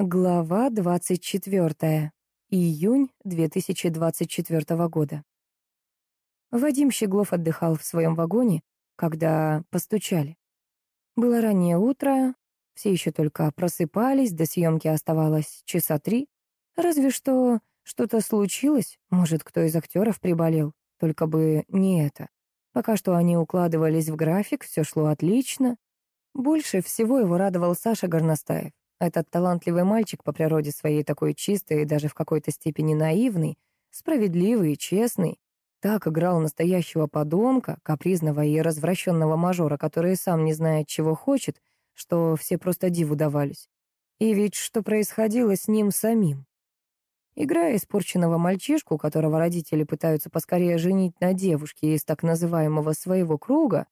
Глава 24. Июнь 2024 года. Вадим Щеглов отдыхал в своем вагоне, когда постучали. Было раннее утро, все еще только просыпались, до съемки оставалось часа три. Разве что что-то случилось, может, кто из актеров приболел, только бы не это. Пока что они укладывались в график, все шло отлично. Больше всего его радовал Саша Горностаев. Этот талантливый мальчик по природе своей такой чистый и даже в какой-то степени наивный, справедливый и честный, так играл настоящего подонка, капризного и развращенного мажора, который сам не знает, чего хочет, что все просто диву давались. И ведь что происходило с ним самим? Играя испорченного мальчишку, которого родители пытаются поскорее женить на девушке из так называемого своего круга,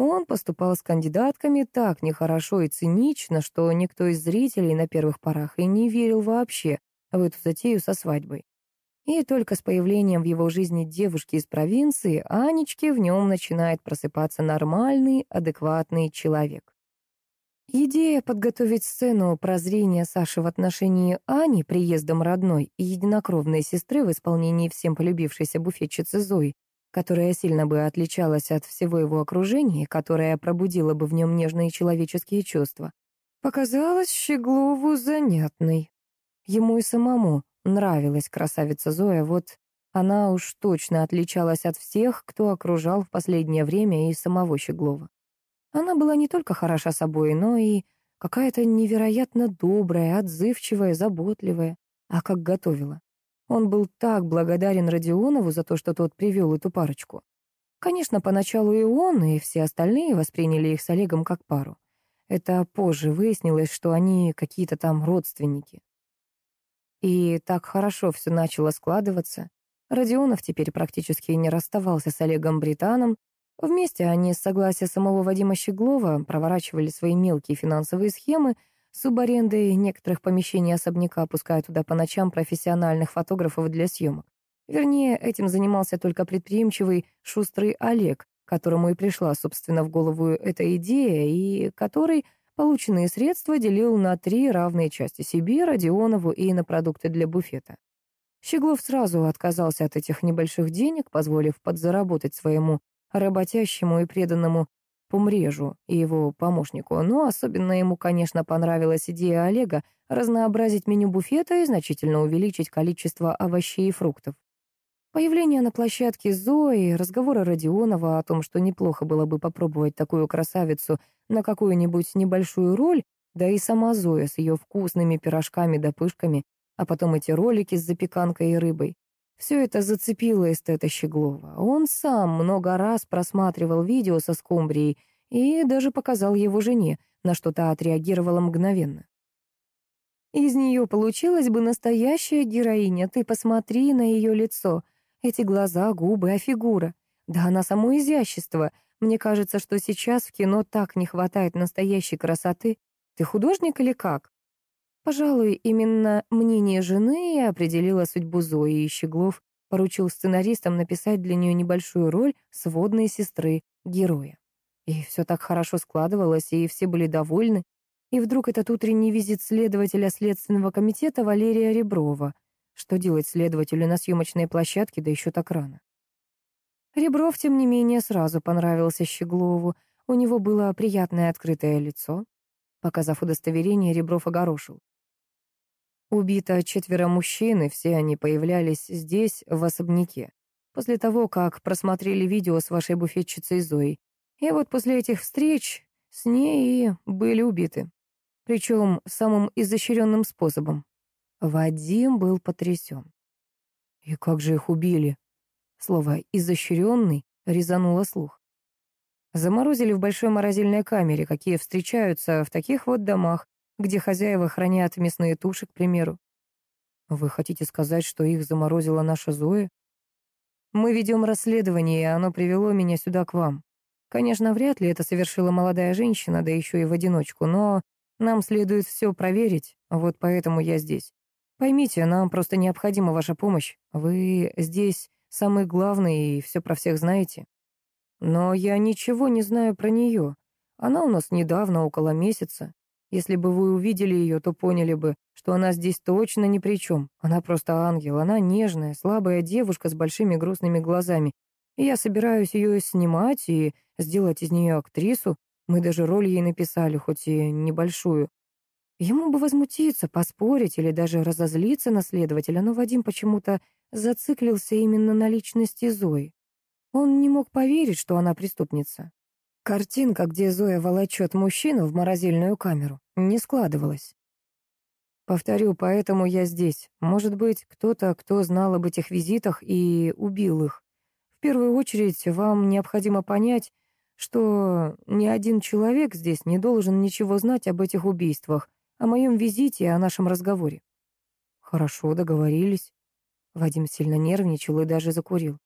он поступал с кандидатками так нехорошо и цинично, что никто из зрителей на первых порах и не верил вообще в эту затею со свадьбой. И только с появлением в его жизни девушки из провинции Анечки в нем начинает просыпаться нормальный, адекватный человек. Идея подготовить сцену прозрения Саши в отношении Ани приездом родной и единокровной сестры в исполнении всем полюбившейся буфетчицы Зои которая сильно бы отличалась от всего его окружения, которая пробудила бы в нем нежные человеческие чувства, показалась Щеглову занятной. Ему и самому нравилась красавица Зоя, вот она уж точно отличалась от всех, кто окружал в последнее время и самого Щеглова. Она была не только хороша собой, но и какая-то невероятно добрая, отзывчивая, заботливая, а как готовила. Он был так благодарен Родионову за то, что тот привел эту парочку. Конечно, поначалу и он, и все остальные восприняли их с Олегом как пару. Это позже выяснилось, что они какие-то там родственники. И так хорошо все начало складываться. Родионов теперь практически не расставался с Олегом Британом. Вместе они с согласия самого Вадима Щеглова проворачивали свои мелкие финансовые схемы, субарендой некоторых помещений особняка, пуская туда по ночам профессиональных фотографов для съемок. Вернее, этим занимался только предприимчивый, шустрый Олег, которому и пришла, собственно, в голову эта идея, и который полученные средства делил на три равные части себе, Родионову и на продукты для буфета. Щеглов сразу отказался от этих небольших денег, позволив подзаработать своему работящему и преданному Пумрежу и его помощнику, но особенно ему, конечно, понравилась идея Олега разнообразить меню буфета и значительно увеличить количество овощей и фруктов. Появление на площадке Зои, разговоры Родионова о том, что неплохо было бы попробовать такую красавицу на какую-нибудь небольшую роль, да и сама Зоя с ее вкусными пирожками да пышками, а потом эти ролики с запеканкой и рыбой. Все это зацепило эстета Щеглова. Он сам много раз просматривал видео со скумбрией и даже показал его жене, на что та отреагировала мгновенно. «Из нее получилась бы настоящая героиня, ты посмотри на ее лицо. Эти глаза, губы, а фигура. Да она само изящество. Мне кажется, что сейчас в кино так не хватает настоящей красоты. Ты художник или как?» Пожалуй, именно мнение жены определило судьбу Зои, и Щеглов поручил сценаристам написать для нее небольшую роль сводной сестры героя. И все так хорошо складывалось, и все были довольны. И вдруг этот утренний визит следователя Следственного комитета Валерия Реброва. Что делать следователю на съемочной площадке, да еще так рано? Ребров, тем не менее, сразу понравился Щеглову. У него было приятное открытое лицо. Показав удостоверение, Ребров огорошил. Убито четверо мужчин, и все они появлялись здесь, в особняке, после того, как просмотрели видео с вашей буфетчицей Зоей. И вот после этих встреч с ней и были убиты. Причем самым изощренным способом. Вадим был потрясен. И как же их убили? Слово «изощренный» резануло слух. Заморозили в большой морозильной камере, какие встречаются в таких вот домах, где хозяева хранят мясные туши, к примеру. Вы хотите сказать, что их заморозила наша Зоя? Мы ведем расследование, и оно привело меня сюда к вам. Конечно, вряд ли это совершила молодая женщина, да еще и в одиночку, но нам следует все проверить, вот поэтому я здесь. Поймите, нам просто необходима ваша помощь. Вы здесь самый главный и все про всех знаете. Но я ничего не знаю про нее. Она у нас недавно, около месяца. Если бы вы увидели ее, то поняли бы, что она здесь точно ни при чем. Она просто ангел, она нежная, слабая девушка с большими грустными глазами. И я собираюсь ее снимать и сделать из нее актрису. Мы даже роль ей написали, хоть и небольшую. Ему бы возмутиться, поспорить или даже разозлиться на следователя, но Вадим почему-то зациклился именно на личности Зои. Он не мог поверить, что она преступница. Картинка, где Зоя волочет мужчину в морозильную камеру, не складывалась. Повторю, поэтому я здесь. Может быть, кто-то, кто знал об этих визитах и убил их. В первую очередь, вам необходимо понять, что ни один человек здесь не должен ничего знать об этих убийствах, о моем визите и о нашем разговоре. Хорошо, договорились. Вадим сильно нервничал и даже закурил.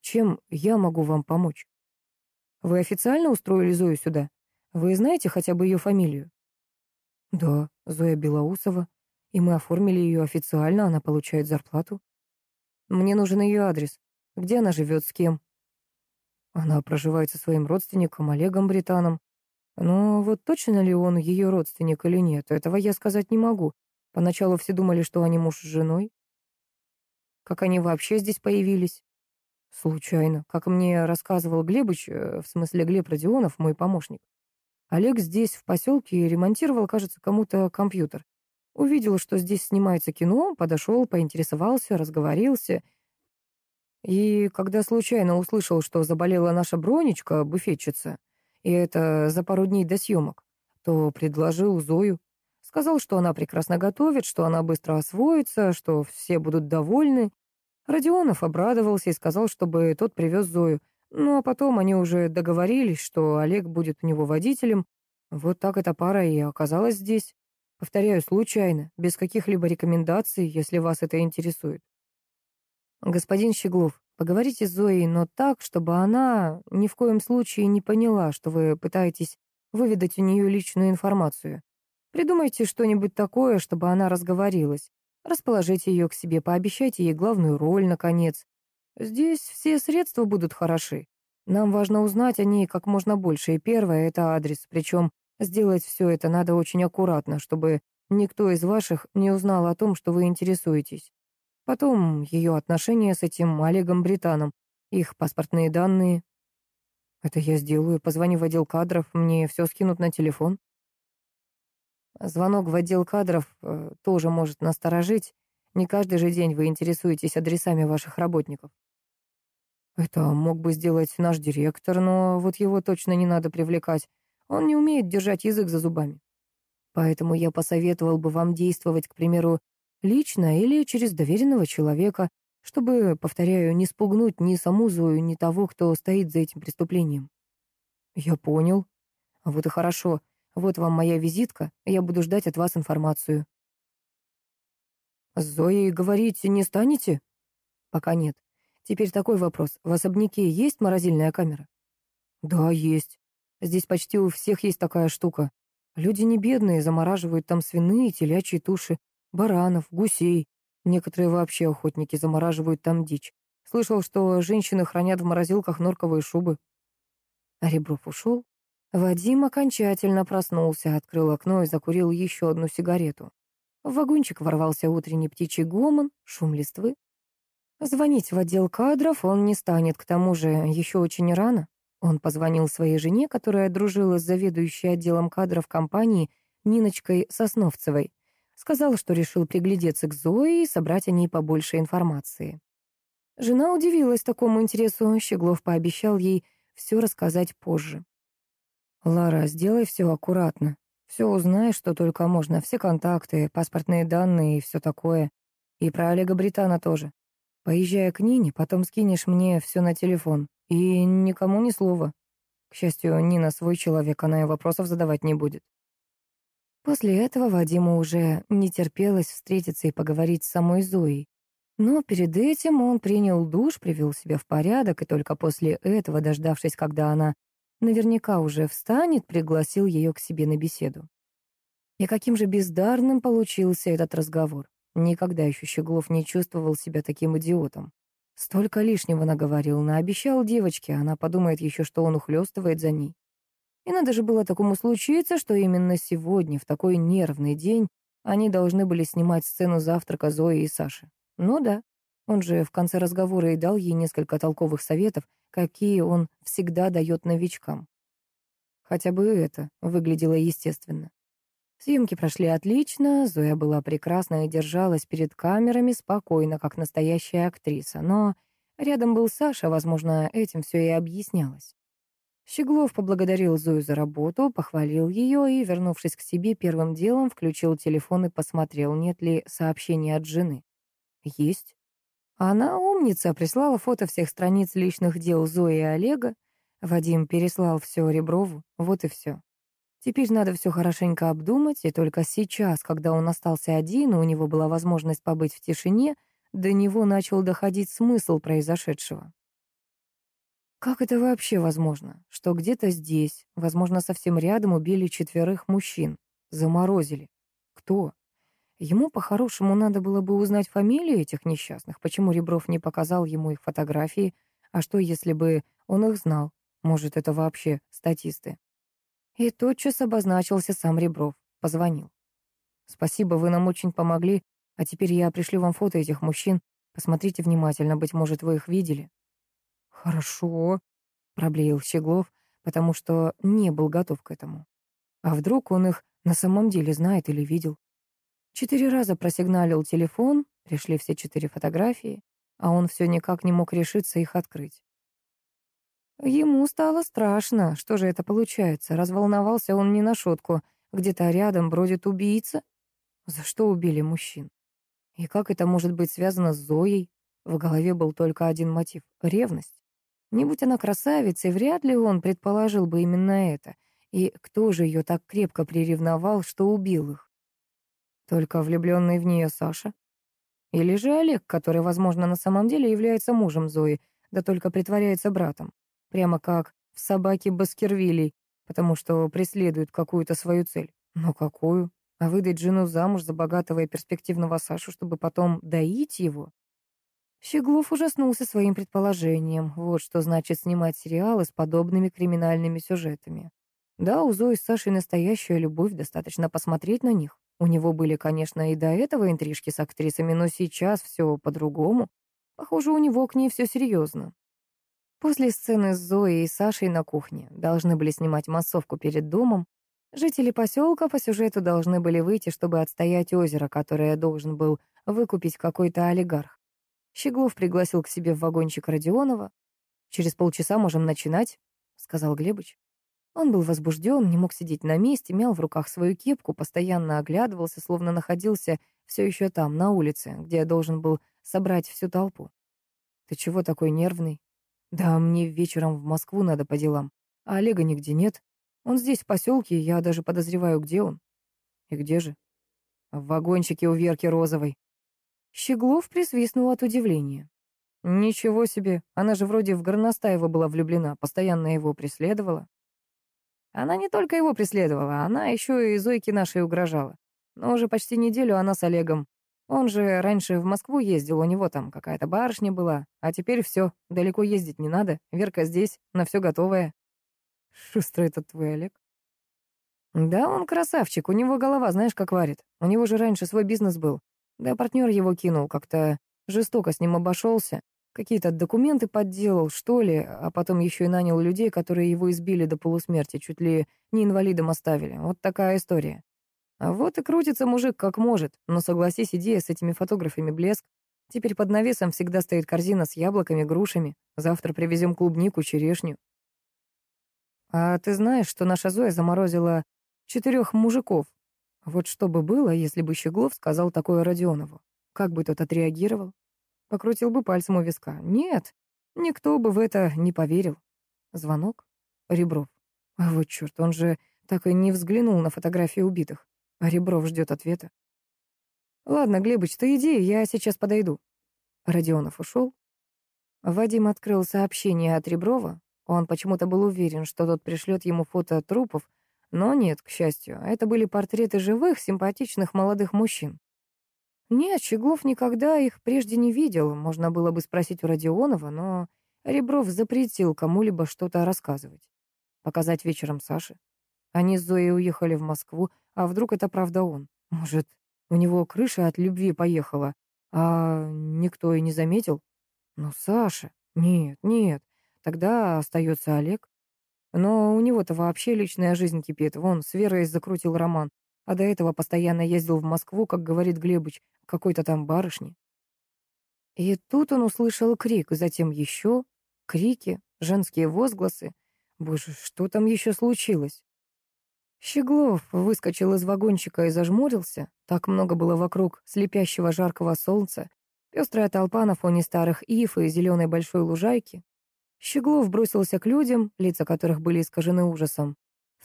Чем я могу вам помочь? Вы официально устроили Зою сюда? Вы знаете хотя бы ее фамилию? Да, Зоя Белоусова. И мы оформили ее официально, она получает зарплату. Мне нужен ее адрес. Где она живет, с кем? Она проживает со своим родственником Олегом Британом. Но вот точно ли он ее родственник или нет, этого я сказать не могу. Поначалу все думали, что они муж с женой. Как они вообще здесь появились? Случайно. Как мне рассказывал Глебыч, э, в смысле Глеб Родионов, мой помощник. Олег здесь, в поселке, ремонтировал, кажется, кому-то компьютер. Увидел, что здесь снимается кино, подошел, поинтересовался, разговорился. И когда случайно услышал, что заболела наша Бронечка, буфетчица, и это за пару дней до съемок, то предложил Зою. Сказал, что она прекрасно готовит, что она быстро освоится, что все будут довольны. Родионов обрадовался и сказал, чтобы тот привез Зою. Ну а потом они уже договорились, что Олег будет у него водителем. Вот так эта пара и оказалась здесь. Повторяю, случайно, без каких-либо рекомендаций, если вас это интересует. Господин Щеглов, Поговорите с Зоей, но так, чтобы она ни в коем случае не поняла, что вы пытаетесь выведать у нее личную информацию. Придумайте что-нибудь такое, чтобы она разговорилась. Расположите ее к себе, пообещайте ей главную роль, наконец. Здесь все средства будут хороши. Нам важно узнать о ней как можно больше, и первое — это адрес, причем сделать все это надо очень аккуратно, чтобы никто из ваших не узнал о том, что вы интересуетесь. Потом ее отношения с этим Олегом Британом, их паспортные данные. Это я сделаю. Позвоню в отдел кадров, мне все скинут на телефон. Звонок в отдел кадров э, тоже может насторожить. Не каждый же день вы интересуетесь адресами ваших работников. Это мог бы сделать наш директор, но вот его точно не надо привлекать. Он не умеет держать язык за зубами. Поэтому я посоветовал бы вам действовать, к примеру, Лично или через доверенного человека, чтобы, повторяю, не спугнуть ни саму Зою, ни того, кто стоит за этим преступлением. Я понял. Вот и хорошо. Вот вам моя визитка, я буду ждать от вас информацию. С Зоей говорить не станете? Пока нет. Теперь такой вопрос. В особняке есть морозильная камера? Да, есть. Здесь почти у всех есть такая штука. Люди не бедные, замораживают там свиные телячьи туши баранов, гусей. Некоторые вообще охотники замораживают там дичь. Слышал, что женщины хранят в морозилках норковые шубы. А Ребров ушел. Вадим окончательно проснулся, открыл окно и закурил еще одну сигарету. В вагончик ворвался утренний птичий гомон, шум листвы. Звонить в отдел кадров он не станет, к тому же еще очень рано. Он позвонил своей жене, которая дружила с заведующей отделом кадров компании Ниночкой Сосновцевой. Сказал, что решил приглядеться к Зое и собрать о ней побольше информации. Жена удивилась такому интересу, Щеглов пообещал ей все рассказать позже. «Лара, сделай все аккуратно. Все узнай, что только можно, все контакты, паспортные данные и все такое. И про Олега Британа тоже. Поезжая к Нине, потом скинешь мне все на телефон. И никому ни слова. К счастью, Нина свой человек, она и вопросов задавать не будет. После этого Вадиму уже не терпелось встретиться и поговорить с самой Зоей. Но перед этим он принял душ, привел себя в порядок, и только после этого, дождавшись, когда она наверняка уже встанет, пригласил ее к себе на беседу. И каким же бездарным получился этот разговор. Никогда еще Щеглов не чувствовал себя таким идиотом. Столько лишнего наговорил, наобещал девочке, она подумает еще, что он ухлёстывает за ней. И надо же было такому случиться, что именно сегодня, в такой нервный день, они должны были снимать сцену завтрака Зои и Саши. Ну да, он же в конце разговора и дал ей несколько толковых советов, какие он всегда дает новичкам. Хотя бы это выглядело естественно. Съемки прошли отлично, Зоя была прекрасна и держалась перед камерами спокойно, как настоящая актриса, но рядом был Саша, возможно, этим все и объяснялось. Щеглов поблагодарил Зою за работу, похвалил ее и, вернувшись к себе, первым делом включил телефон и посмотрел, нет ли сообщений от жены. Есть. Она умница, прислала фото всех страниц личных дел Зои и Олега. Вадим переслал все Реброву, вот и все. Теперь надо все хорошенько обдумать, и только сейчас, когда он остался один, и у него была возможность побыть в тишине, до него начал доходить смысл произошедшего. Как это вообще возможно? Что где-то здесь, возможно, совсем рядом убили четверых мужчин. Заморозили. Кто? Ему по-хорошему надо было бы узнать фамилии этих несчастных. Почему Ребров не показал ему их фотографии? А что, если бы он их знал? Может, это вообще статисты? И тотчас обозначился сам Ребров. Позвонил. «Спасибо, вы нам очень помогли. А теперь я пришлю вам фото этих мужчин. Посмотрите внимательно, быть может, вы их видели». «Хорошо», — проблеял Щеглов, потому что не был готов к этому. А вдруг он их на самом деле знает или видел? Четыре раза просигналил телефон, пришли все четыре фотографии, а он все никак не мог решиться их открыть. Ему стало страшно. Что же это получается? Разволновался он не на шутку. Где-то рядом бродит убийца. За что убили мужчин? И как это может быть связано с Зоей? В голове был только один мотив — ревность. Не будь она красавицей, вряд ли он предположил бы именно это. И кто же ее так крепко приревновал, что убил их? Только влюбленный в нее Саша? Или же Олег, который, возможно, на самом деле является мужем Зои, да только притворяется братом? Прямо как в собаке Баскервилей, потому что преследует какую-то свою цель. Но какую? А выдать жену замуж за богатого и перспективного Сашу, чтобы потом доить его? Щеглов ужаснулся своим предположением. Вот что значит снимать сериалы с подобными криминальными сюжетами. Да, у Зои с Сашей настоящая любовь, достаточно посмотреть на них. У него были, конечно, и до этого интрижки с актрисами, но сейчас все по-другому. Похоже, у него к ней все серьезно. После сцены с Зоей и Сашей на кухне должны были снимать массовку перед домом. Жители поселка по сюжету должны были выйти, чтобы отстоять озеро, которое должен был выкупить какой-то олигарх. Щеглов пригласил к себе в вагончик Родионова. «Через полчаса можем начинать», — сказал Глебыч. Он был возбужден, не мог сидеть на месте, мял в руках свою кепку, постоянно оглядывался, словно находился все еще там, на улице, где должен был собрать всю толпу. «Ты чего такой нервный?» «Да мне вечером в Москву надо по делам, а Олега нигде нет. Он здесь, в поселке, я даже подозреваю, где он». «И где же?» «В вагончике у Верки Розовой», Щеглов присвистнул от удивления. Ничего себе, она же вроде в Горностаева была влюблена, постоянно его преследовала. Она не только его преследовала, она еще и Зойке нашей угрожала. Но уже почти неделю она с Олегом. Он же раньше в Москву ездил, у него там какая-то барышня была. А теперь все, далеко ездить не надо. Верка здесь, на все готовое. Шустрый этот твой Олег. Да, он красавчик, у него голова, знаешь, как варит. У него же раньше свой бизнес был. Да партнер его кинул, как-то жестоко с ним обошелся. Какие-то документы подделал, что ли, а потом еще и нанял людей, которые его избили до полусмерти, чуть ли не инвалидом оставили. Вот такая история. А вот и крутится мужик как может. Но согласись, идея с этими фотографами блеск. Теперь под навесом всегда стоит корзина с яблоками, грушами. Завтра привезем клубнику, черешню. А ты знаешь, что наша Зоя заморозила четырех мужиков вот что бы было, если бы Щеглов сказал такое Родионову? Как бы тот отреагировал? Покрутил бы пальцем у виска. Нет, никто бы в это не поверил. Звонок? Ребров. А вот черт, он же так и не взглянул на фотографии убитых. А Ребров ждет ответа. Ладно, Глебыч, ты иди, я сейчас подойду. Родионов ушел. Вадим открыл сообщение от Реброва. Он почему-то был уверен, что тот пришлет ему фото трупов, но нет, к счастью, это были портреты живых, симпатичных молодых мужчин. Нет, Щеглов никогда их прежде не видел, можно было бы спросить у Родионова, но Ребров запретил кому-либо что-то рассказывать. показать вечером Саше. Они с Зоей уехали в Москву, а вдруг это правда он? Может, у него крыша от любви поехала, а никто и не заметил? Ну, Саша, нет, нет, тогда остается Олег. Но у него-то вообще личная жизнь кипит. Вон, с Верой закрутил роман, а до этого постоянно ездил в Москву, как говорит Глебыч, какой-то там барышни. И тут он услышал крик, затем еще крики, женские возгласы. Боже, что там еще случилось? Щеглов выскочил из вагончика и зажмурился. Так много было вокруг слепящего жаркого солнца, пестрая толпа на фоне старых ив и зеленой большой лужайки. Щеглов бросился к людям, лица которых были искажены ужасом.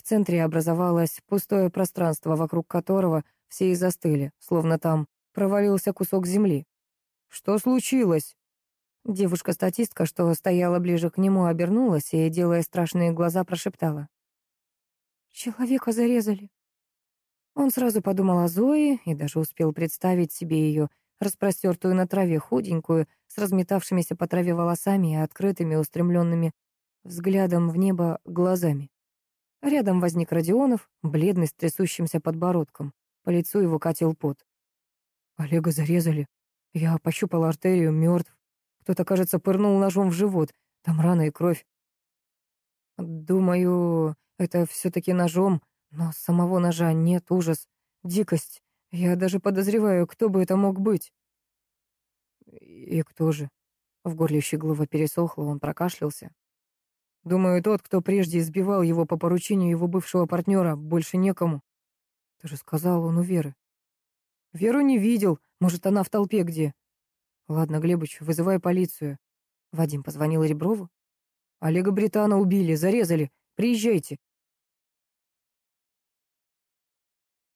В центре образовалось пустое пространство, вокруг которого все и застыли, словно там провалился кусок земли. «Что случилось?» Девушка-статистка, что стояла ближе к нему, обернулась и, делая страшные глаза, прошептала. Человека зарезали. Он сразу подумал о Зое и даже успел представить себе ее, распростертую на траве, худенькую, с разметавшимися по траве волосами и открытыми, устремленными взглядом в небо глазами. Рядом возник Родионов, бледный, с трясущимся подбородком. По лицу его катил пот. Олега зарезали. Я пощупал артерию, мертв. Кто-то, кажется, пырнул ножом в живот. Там рана и кровь. Думаю, это все-таки ножом, но самого ножа нет, ужас, дикость. Я даже подозреваю, кто бы это мог быть. И кто же? В горле Щеглова пересохло, он прокашлялся. Думаю, тот, кто прежде избивал его по поручению его бывшего партнера, больше некому. Ты же сказал, он у Веры. Веру не видел, может, она в толпе где. Ладно, Глебыч, вызывай полицию. Вадим позвонил Реброву. Олега Британа убили, зарезали. Приезжайте.